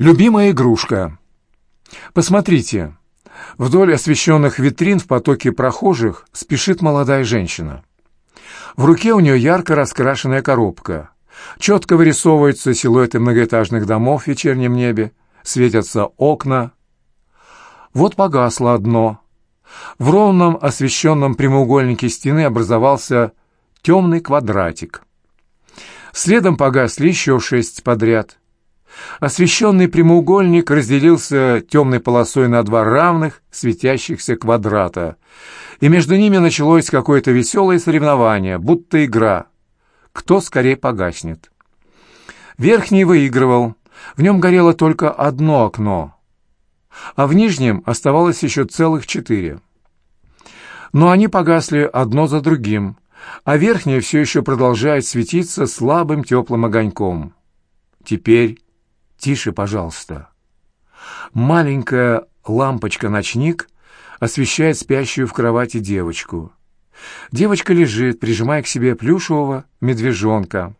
Любимая игрушка. Посмотрите, вдоль освещенных витрин в потоке прохожих спешит молодая женщина. В руке у нее ярко раскрашенная коробка. Четко вырисовываются силуэты многоэтажных домов в вечернем небе, светятся окна. Вот погасло одно. В ровном освещенном прямоугольнике стены образовался темный квадратик. Следом погасли еще шесть подряд. Освещенный прямоугольник разделился темной полосой на два равных светящихся квадрата, и между ними началось какое-то веселое соревнование, будто игра. Кто скорее погаснет? Верхний выигрывал, в нем горело только одно окно, а в нижнем оставалось еще целых четыре. Но они погасли одно за другим, а верхнее все еще продолжает светиться слабым теплым огоньком. Теперь тише, пожалуйста. Маленькая лампочка-ночник освещает спящую в кровати девочку. Девочка лежит, прижимая к себе плюшевого медвежонка.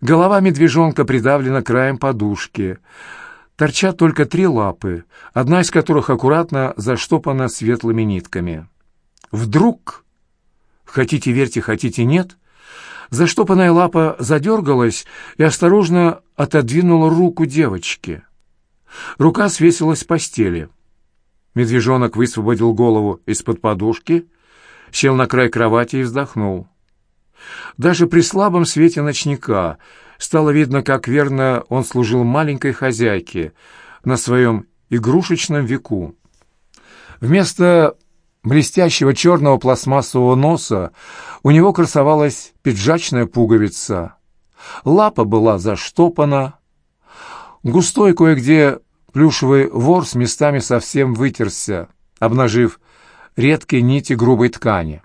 Голова медвежонка придавлена краем подушки. Торчат только три лапы, одна из которых аккуратно заштопана светлыми нитками. Вдруг, хотите верьте, хотите нет, заштопанная лапа задергалась и осторожно отодвинула руку девочки. Рука свесилась с постели. Медвежонок высвободил голову из-под подушки, сел на край кровати и вздохнул. Даже при слабом свете ночника стало видно, как верно он служил маленькой хозяйке на своем игрушечном веку. Вместо блестящего черного пластмассового носа у него красовалась пиджачная пуговица. Лапа была заштопана. Густой кое-где плюшевый ворс местами совсем вытерся, обнажив редкие нити грубой ткани.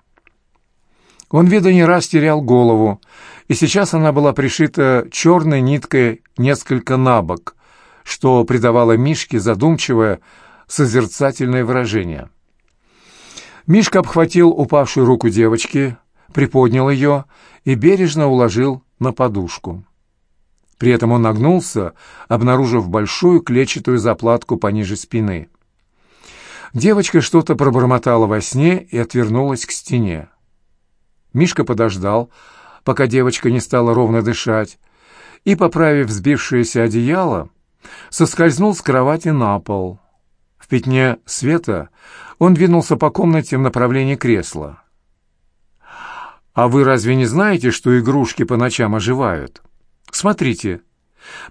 Он, вида не раз терял голову, и сейчас она была пришита черной ниткой несколько набок, что придавало Мишке задумчивое, созерцательное выражение. Мишка обхватил упавшую руку девочки, приподнял ее и бережно уложил на подушку. При этом он нагнулся, обнаружив большую клетчатую заплатку пониже спины. Девочка что-то пробормотала во сне и отвернулась к стене. Мишка подождал, пока девочка не стала ровно дышать, и, поправив сбившееся одеяло, соскользнул с кровати на пол. В пятне света он двинулся по комнате в направлении кресла. «А вы разве не знаете, что игрушки по ночам оживают? Смотрите,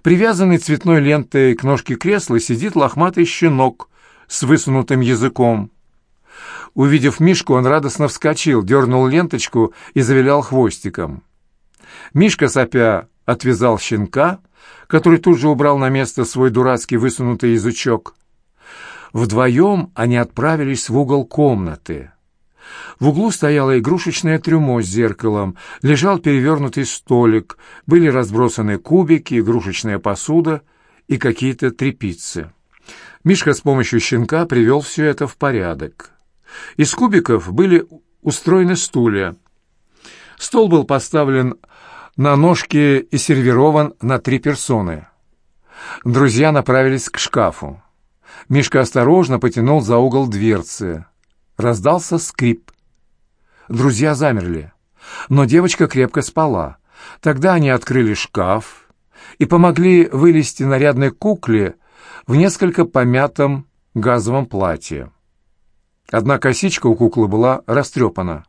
привязанный цветной лентой к ножке кресла сидит лохматый щенок с высунутым языком. Увидев Мишку, он радостно вскочил, дернул ленточку и завилял хвостиком. Мишка, сопя, отвязал щенка, который тут же убрал на место свой дурацкий высунутый язычок. Вдвоем они отправились в угол комнаты. В углу стояло игрушечное трюмо с зеркалом, лежал перевернутый столик, были разбросаны кубики, игрушечная посуда и какие-то трепицы. Мишка с помощью щенка привел все это в порядок. Из кубиков были устроены стулья. Стол был поставлен на ножки и сервирован на три персоны. Друзья направились к шкафу. Мишка осторожно потянул за угол дверцы. Раздался скрип. Друзья замерли. Но девочка крепко спала. Тогда они открыли шкаф и помогли вылезти нарядной кукле в несколько помятом газовом платье. Одна косичка у куклы была растрепана.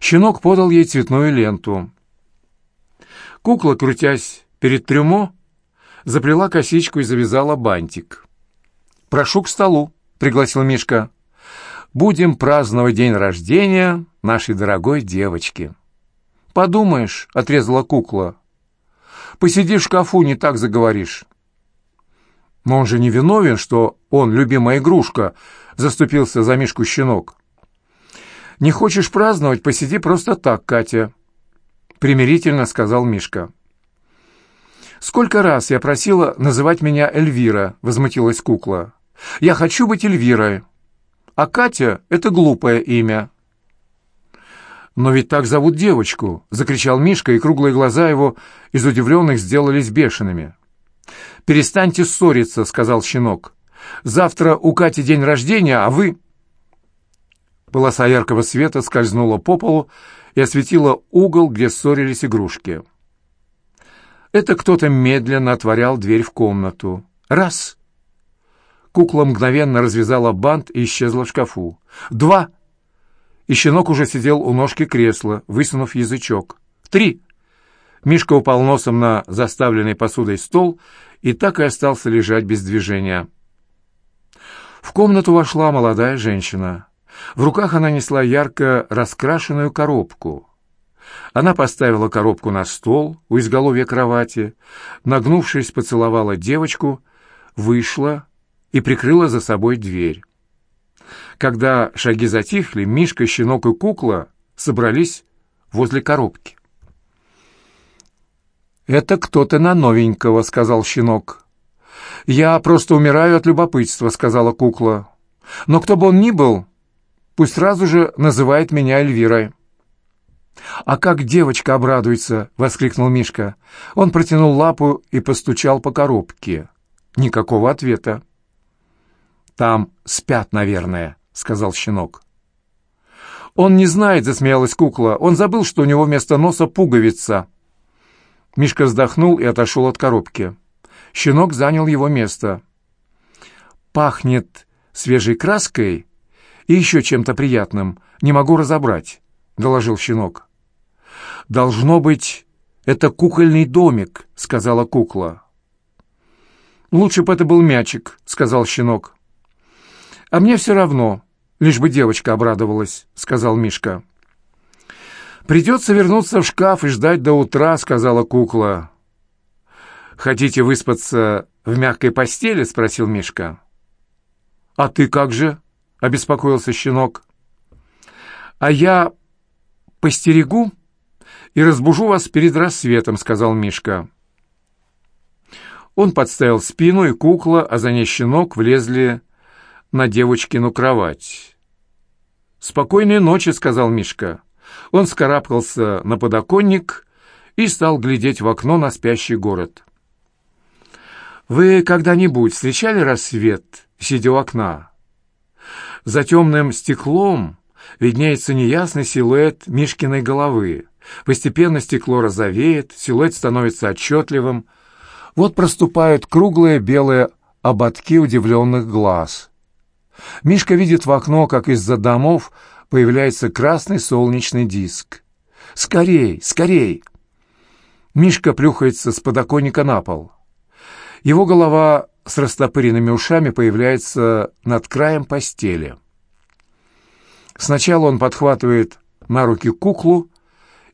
Щенок подал ей цветную ленту. Кукла, крутясь перед трюмо, заплела косичку и завязала бантик. «Прошу к столу», — пригласил Мишка. «Будем праздновать день рождения нашей дорогой девочки». «Подумаешь», — отрезала кукла. «Посиди в шкафу, не так заговоришь». «Но он же не виновен, что он любимая игрушка», — заступился за Мишку щенок. «Не хочешь праздновать, посиди просто так, Катя», — примирительно сказал Мишка. «Сколько раз я просила называть меня Эльвира», — возмутилась кукла. Я хочу быть Эльвирой. А Катя — это глупое имя». «Но ведь так зовут девочку!» — закричал Мишка, и круглые глаза его из удивленных сделались бешеными. «Перестаньте ссориться», — сказал щенок. «Завтра у Кати день рождения, а вы...» Полоса яркого света скользнула по полу и осветила угол, где ссорились игрушки. Это кто-то медленно отворял дверь в комнату. Раз. Кукла мгновенно развязала бант и исчезла в шкафу. Два. И щенок уже сидел у ножки кресла, высунув язычок. Три. Мишка упал носом на заставленный посудой стол и так и остался лежать без движения. В комнату вошла молодая женщина. В руках она несла ярко раскрашенную коробку. Она поставила коробку на стол у изголовья кровати, нагнувшись, поцеловала девочку, вышла и прикрыла за собой дверь. Когда шаги затихли, Мишка, щенок и кукла собрались возле коробки. «Это кто-то на новенького», — сказал щенок. «Я просто умираю от любопытства», — сказала кукла. «Но кто бы он ни был, пусть сразу же называет меня Эльвирой». «А как девочка обрадуется!» — воскликнул Мишка. Он протянул лапу и постучал по коробке. Никакого ответа. «Там спят, наверное», — сказал щенок. «Он не знает», — засмеялась кукла. «Он забыл, что у него вместо носа пуговица». Мишка вздохнул и отошел от коробки. Щенок занял его место. «Пахнет свежей краской и еще чем-то приятным. Не могу разобрать», — доложил щенок. «Должно быть, это кукольный домик», — сказала кукла. «Лучше бы это был мячик», — сказал щенок. «А мне все равно, лишь бы девочка обрадовалась», — сказал Мишка. «Придется вернуться в шкаф и ждать до утра», — сказала кукла. «Хотите выспаться в мягкой постели?» — спросил Мишка. «А ты как же?» — обеспокоился щенок. «А я постерегу и разбужу вас перед рассветом», — сказал Мишка. Он подставил спину, и кукла, а за ней щенок влезли на девочкину кровать. «Спокойной ночи», — сказал Мишка. Он скарабкался на подоконник и стал глядеть в окно на спящий город. «Вы когда-нибудь встречали рассвет, сидя у окна?» За темным стеклом виднеется неясный силуэт Мишкиной головы. Постепенно стекло розовеет, силуэт становится отчетливым. Вот проступают круглые белые ободки удивленных глаз. Мишка видит в окно, как из-за домов появляется красный солнечный диск. «Скорей! Скорей!» Мишка плюхается с подоконника на пол. Его голова с растопыренными ушами появляется над краем постели. Сначала он подхватывает на руки куклу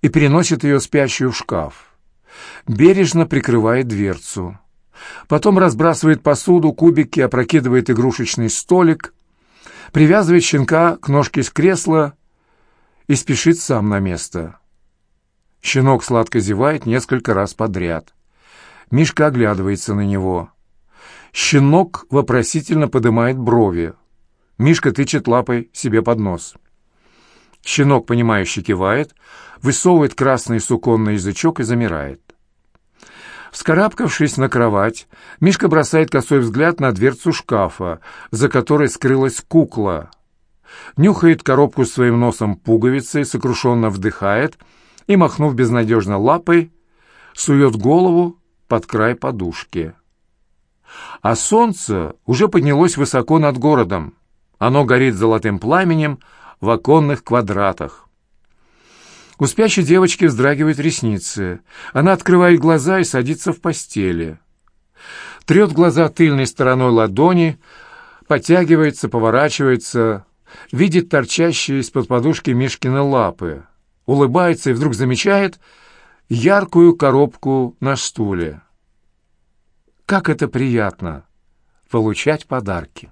и переносит ее спящую в шкаф. Бережно прикрывает дверцу. Потом разбрасывает посуду, кубики, опрокидывает игрушечный столик, привязывает щенка к ножке с кресла и спешит сам на место. Щенок сладко зевает несколько раз подряд. Мишка оглядывается на него. Щенок вопросительно поднимает брови. Мишка тычет лапой себе под нос. Щенок, понимающе кивает, высовывает красный суконный язычок и замирает. Вскарабкавшись на кровать, Мишка бросает косой взгляд на дверцу шкафа, за которой скрылась кукла. Нюхает коробку своим носом пуговицей, сокрушенно вдыхает и, махнув безнадежно лапой, сует голову под край подушки. А солнце уже поднялось высоко над городом. Оно горит золотым пламенем в оконных квадратах. У спящей девочки вздрагивают ресницы. Она открывает глаза и садится в постели. Трет глаза тыльной стороной ладони, подтягивается, поворачивается, видит торчащие из-под подушки Мишкины лапы, улыбается и вдруг замечает яркую коробку на стуле. Как это приятно — получать подарки.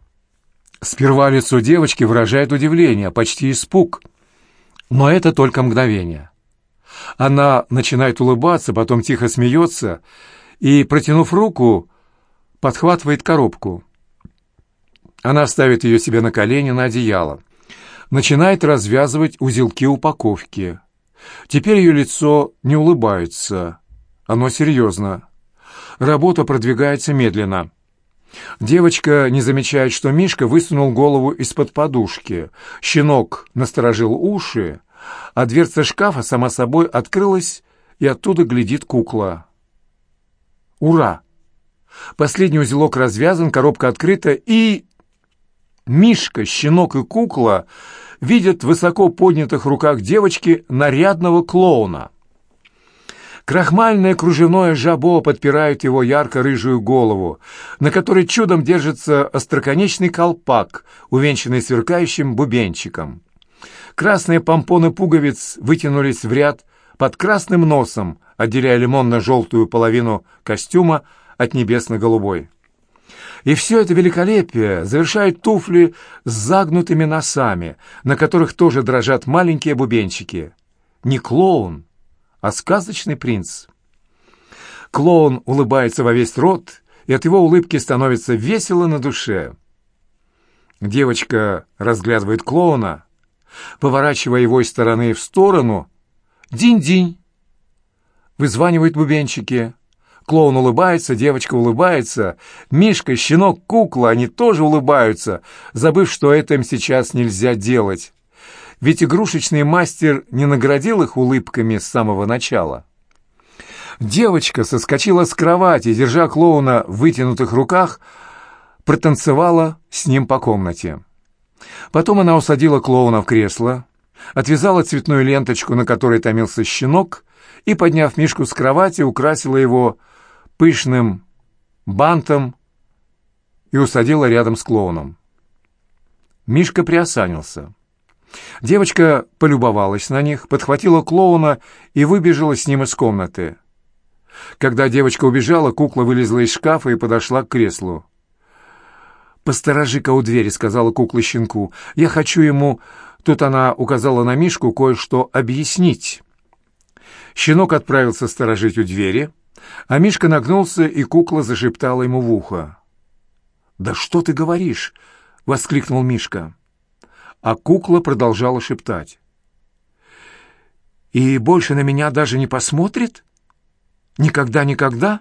Сперва лицо девочки выражает удивление, почти испуг — но это только мгновение. Она начинает улыбаться, потом тихо смеется и, протянув руку, подхватывает коробку. Она ставит ее себе на колени на одеяло. Начинает развязывать узелки упаковки. Теперь ее лицо не улыбается. Оно серьезно. Работа продвигается медленно. Девочка не замечает, что Мишка высунул голову из-под подушки. Щенок насторожил уши, а дверца шкафа сама собой открылась, и оттуда глядит кукла. Ура! Последний узелок развязан, коробка открыта, и... Мишка, щенок и кукла видят в высоко поднятых руках девочки нарядного клоуна. Крахмальное кружевное жабо подпирает его ярко-рыжую голову, на которой чудом держится остроконечный колпак, увенчанный сверкающим бубенчиком. Красные помпоны пуговиц вытянулись в ряд под красным носом, отделяя лимонно-желтую половину костюма от небесно-голубой. И все это великолепие завершают туфли с загнутыми носами, на которых тоже дрожат маленькие бубенчики. Не клоун, а сказочный принц. Клоун улыбается во весь рот, и от его улыбки становится весело на душе. Девочка разглядывает клоуна, поворачивая его из стороны в сторону. «Динь-динь!» Вызванивают бубенчики. Клоун улыбается, девочка улыбается. Мишка, щенок, кукла, они тоже улыбаются, забыв, что это им сейчас нельзя делать. Ведь игрушечный мастер не наградил их улыбками с самого начала. Девочка соскочила с кровати, держа клоуна в вытянутых руках, протанцевала с ним по комнате. Потом она усадила клоуна в кресло, отвязала цветную ленточку, на которой томился щенок, и, подняв Мишку с кровати, украсила его пышным бантом и усадила рядом с клоуном. Мишка приосанился. Девочка полюбовалась на них, подхватила клоуна и выбежала с ним из комнаты. Когда девочка убежала, кукла вылезла из шкафа и подошла к креслу. «Посторожи-ка у двери», — сказала кукла щенку. «Я хочу ему...» Тут она указала на Мишку кое-что объяснить. Щенок отправился сторожить у двери, а Мишка нагнулся, и кукла зашептала ему в ухо. «Да что ты говоришь?» — воскликнул Мишка а кукла продолжала шептать. «И больше на меня даже не посмотрит? Никогда-никогда?»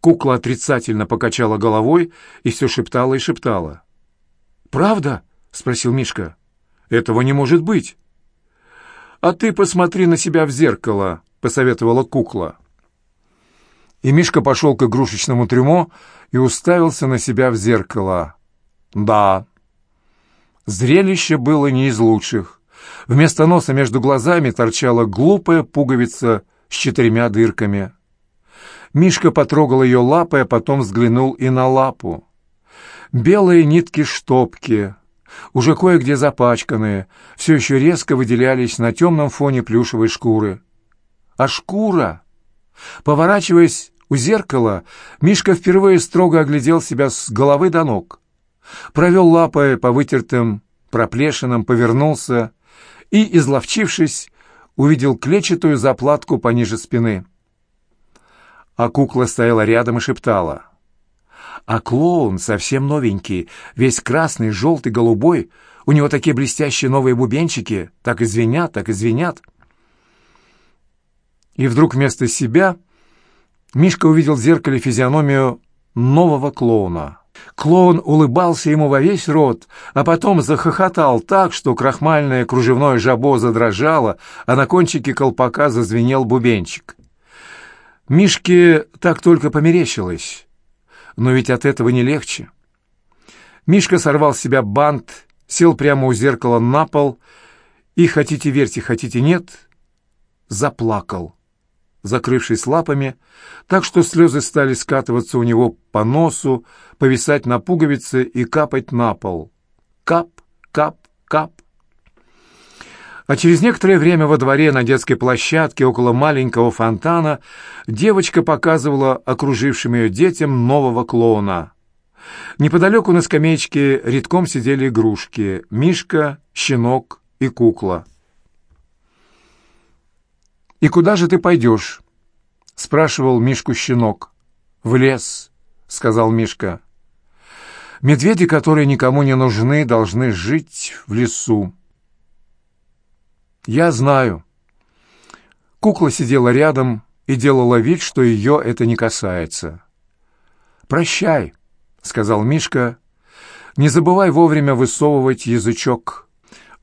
Кукла отрицательно покачала головой и все шептала и шептала. «Правда?» — спросил Мишка. «Этого не может быть». «А ты посмотри на себя в зеркало», — посоветовала кукла. И Мишка пошел к игрушечному трюмо и уставился на себя в зеркало. «Да, Зрелище было не из лучших. Вместо носа между глазами торчала глупая пуговица с четырьмя дырками. Мишка потрогал ее лапой, а потом взглянул и на лапу. Белые нитки штопки, уже кое-где запачканные, все еще резко выделялись на темном фоне плюшевой шкуры. А шкура! Поворачиваясь у зеркала, Мишка впервые строго оглядел себя с головы до ног провел лапой по вытертым проплешинам, повернулся и, изловчившись, увидел клетчатую заплатку пониже спины. А кукла стояла рядом и шептала. А клоун совсем новенький, весь красный, желтый, голубой. У него такие блестящие новые бубенчики, так извинят, так извинят. И вдруг вместо себя Мишка увидел в зеркале физиономию нового клоуна. Клоун улыбался ему во весь рот, а потом захохотал так, что крахмальное кружевное жабо задрожало, а на кончике колпака зазвенел бубенчик. Мишке так только померещилось, но ведь от этого не легче. Мишка сорвал с себя бант, сел прямо у зеркала на пол и, хотите верьте, хотите нет, заплакал закрывшись лапами, так что слезы стали скатываться у него по носу, повисать на пуговице и капать на пол. Кап, кап, кап. А через некоторое время во дворе на детской площадке около маленького фонтана девочка показывала окружившим ее детям нового клоуна. Неподалеку на скамеечке редком сидели игрушки — мишка, щенок и кукла. «И куда же ты пойдешь?» — спрашивал Мишку щенок. «В лес», — сказал Мишка. «Медведи, которые никому не нужны, должны жить в лесу». «Я знаю». Кукла сидела рядом, и делала вид, что ее это не касается. «Прощай», — сказал Мишка, — «не забывай вовремя высовывать язычок».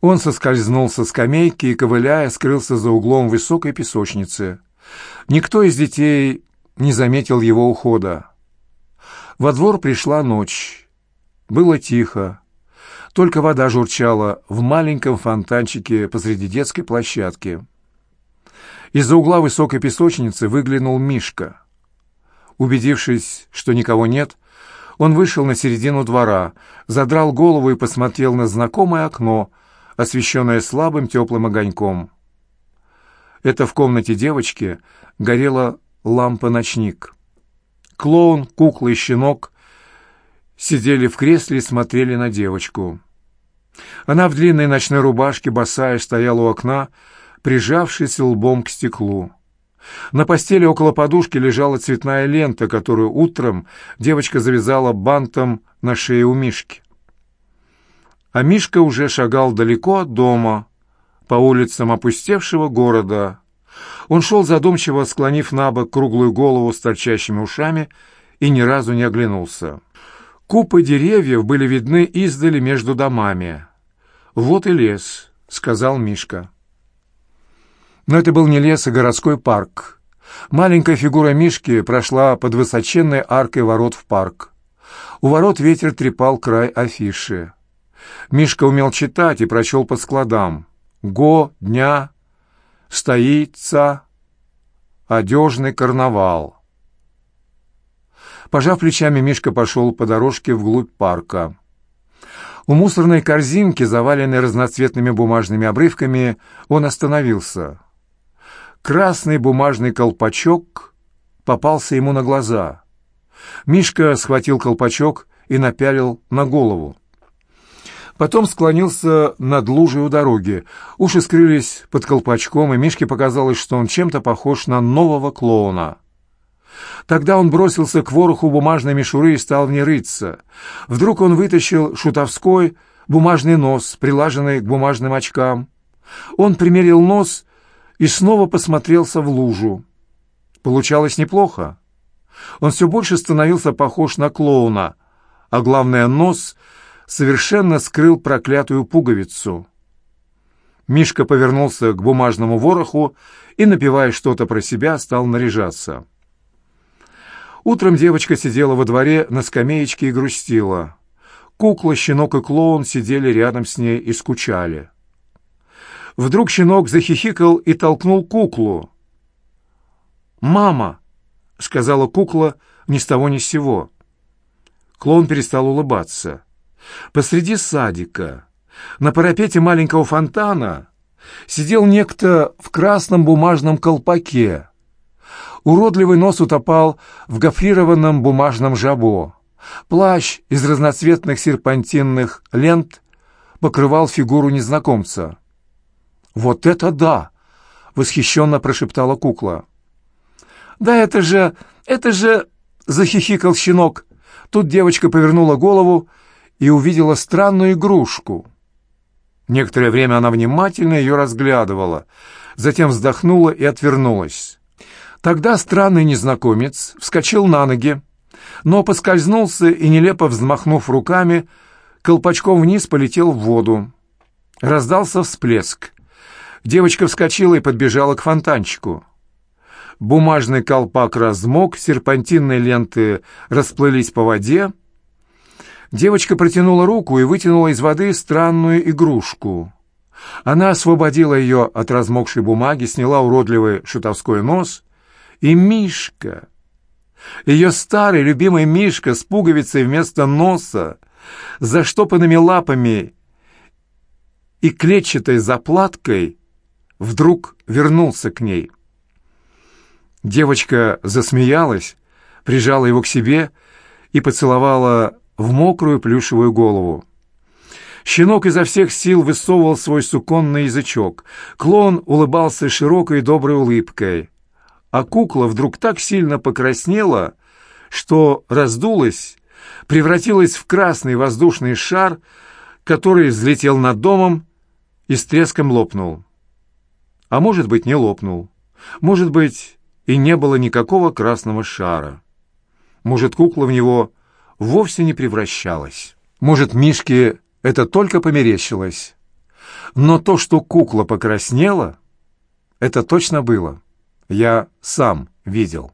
Он соскользнул со скамейки и, ковыляя, скрылся за углом высокой песочницы. Никто из детей не заметил его ухода. Во двор пришла ночь. Было тихо. Только вода журчала в маленьком фонтанчике посреди детской площадки. Из-за угла высокой песочницы выглянул Мишка. Убедившись, что никого нет, он вышел на середину двора, задрал голову и посмотрел на знакомое окно, освещенное слабым теплым огоньком. Это в комнате девочки горела лампа-ночник. Клоун, кукла и щенок сидели в кресле и смотрели на девочку. Она в длинной ночной рубашке, босая, стояла у окна, прижавшись лбом к стеклу. На постели около подушки лежала цветная лента, которую утром девочка завязала бантом на шее у Мишки. А Мишка уже шагал далеко от дома, по улицам опустевшего города. Он шел задумчиво, склонив на бок круглую голову с торчащими ушами, и ни разу не оглянулся. Купы деревьев были видны издали между домами. «Вот и лес», — сказал Мишка. Но это был не лес, а городской парк. Маленькая фигура Мишки прошла под высоченной аркой ворот в парк. У ворот ветер трепал край афиши. Мишка умел читать и прочел по складам. «Го, дня, стоится, одежный карнавал». Пожав плечами, Мишка пошел по дорожке вглубь парка. У мусорной корзинки, заваленной разноцветными бумажными обрывками, он остановился. Красный бумажный колпачок попался ему на глаза. Мишка схватил колпачок и напялил на голову. Потом склонился над лужей у дороги. Уши скрылись под колпачком, и Мишке показалось, что он чем-то похож на нового клоуна. Тогда он бросился к вороху бумажной мишуры и стал в ней рыться. Вдруг он вытащил шутовской бумажный нос, прилаженный к бумажным очкам. Он примерил нос и снова посмотрелся в лужу. Получалось неплохо. Он все больше становился похож на клоуна, а главное, нос совершенно скрыл проклятую пуговицу. Мишка повернулся к бумажному вороху и, напивая что-то про себя, стал наряжаться. Утром девочка сидела во дворе на скамеечке и грустила. Кукла, щенок и клоун сидели рядом с ней и скучали. Вдруг щенок захихикал и толкнул куклу. «Мама!» — сказала кукла ни с того ни с сего. Клоун перестал улыбаться. Посреди садика, на парапете маленького фонтана, сидел некто в красном бумажном колпаке. Уродливый нос утопал в гофрированном бумажном жабо. Плащ из разноцветных серпантинных лент покрывал фигуру незнакомца. «Вот это да!» — восхищенно прошептала кукла. «Да это же... это же...» — захихикал щенок. Тут девочка повернула голову и увидела странную игрушку. Некоторое время она внимательно ее разглядывала, затем вздохнула и отвернулась. Тогда странный незнакомец вскочил на ноги, но поскользнулся и, нелепо взмахнув руками, колпачком вниз полетел в воду. Раздался всплеск. Девочка вскочила и подбежала к фонтанчику. Бумажный колпак размок, серпантинные ленты расплылись по воде. Девочка протянула руку и вытянула из воды странную игрушку. Она освободила ее от размокшей бумаги, сняла уродливый шутовской нос и Мишка. Ее старый любимый Мишка с пуговицей вместо носа, заштопанными лапами и клетчатой заплаткой, вдруг вернулся к ней. Девочка засмеялась, прижала его к себе и поцеловала в мокрую плюшевую голову. Щенок изо всех сил высовывал свой суконный язычок. Клон улыбался широкой доброй улыбкой а кукла вдруг так сильно покраснела, что раздулась, превратилась в красный воздушный шар, который взлетел над домом и с треском лопнул. А может быть, не лопнул. Может быть, и не было никакого красного шара. Может, кукла в него вовсе не превращалась. Может, Мишке это только померещилось. Но то, что кукла покраснела, это точно было. Я сам видел.